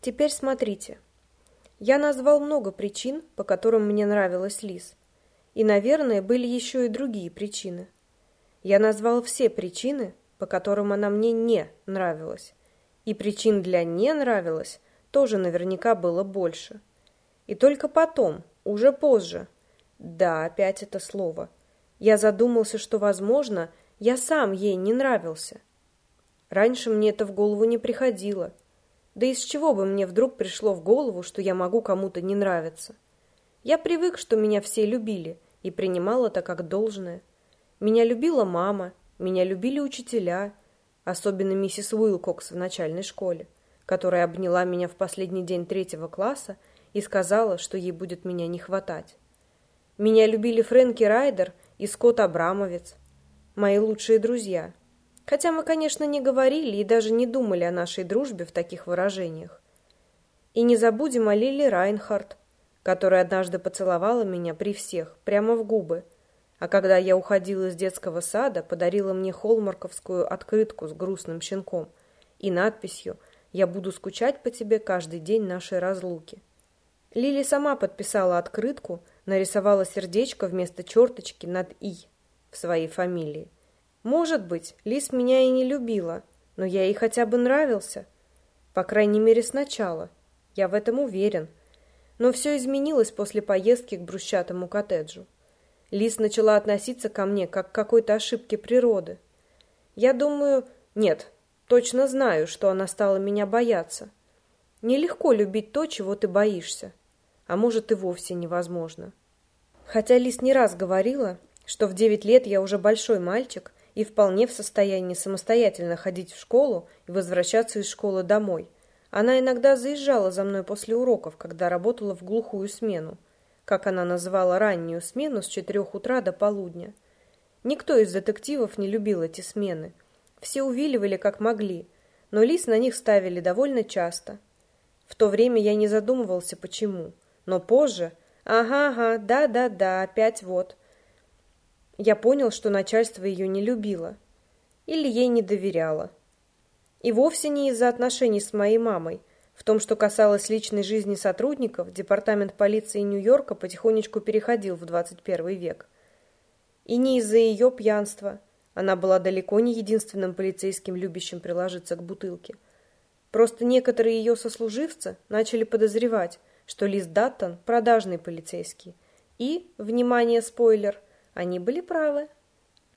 Теперь смотрите. Я назвал много причин, по которым мне нравилась Лиз. И, наверное, были еще и другие причины. Я назвал все причины, по которым она мне не нравилась. И причин для «не нравилась» тоже наверняка было больше. И только потом, уже позже, да, опять это слово, я задумался, что, возможно, я сам ей не нравился. Раньше мне это в голову не приходило. Да из чего бы мне вдруг пришло в голову, что я могу кому-то не нравиться? Я привык, что меня все любили, и принимал это как должное. Меня любила мама, меня любили учителя, особенно миссис Уилкокс в начальной школе, которая обняла меня в последний день третьего класса и сказала, что ей будет меня не хватать. Меня любили Фрэнки Райдер и Скотт Абрамовец, мои лучшие друзья. Хотя мы, конечно, не говорили и даже не думали о нашей дружбе в таких выражениях. И не забудем о Лили Райнхард, которая однажды поцеловала меня при всех, прямо в губы, а когда я уходила из детского сада, подарила мне холмарковскую открытку с грустным щенком и надписью «Я буду скучать по тебе каждый день нашей разлуки». Лили сама подписала открытку, нарисовала сердечко вместо черточки над «и» в своей фамилии. Может быть, Лис меня и не любила, но я ей хотя бы нравился. По крайней мере, сначала. Я в этом уверен. Но все изменилось после поездки к брусчатому коттеджу. Лис начала относиться ко мне как к какой-то ошибке природы. Я думаю, нет, точно знаю, что она стала меня бояться. Нелегко любить то, чего ты боишься, а может и вовсе невозможно. Хотя Лис не раз говорила, что в девять лет я уже большой мальчик и вполне в состоянии самостоятельно ходить в школу и возвращаться из школы домой. Она иногда заезжала за мной после уроков, когда работала в глухую смену – как она называла раннюю смену с четырех утра до полудня. Никто из детективов не любил эти смены. Все увиливали как могли, но лис на них ставили довольно часто. В то время я не задумывался, почему. Но позже... Ага-ага, да-да-да, опять вот. Я понял, что начальство ее не любило. Или ей не доверяло. И вовсе не из-за отношений с моей мамой, в том, что касалось личной жизни сотрудников, департамент полиции Нью-Йорка потихонечку переходил в 21 век. И не из-за ее пьянства. Она была далеко не единственным полицейским, любящим приложиться к бутылке. Просто некоторые ее сослуживцы начали подозревать, что Лиз Даттон – продажный полицейский. И, внимание, спойлер, они были правы.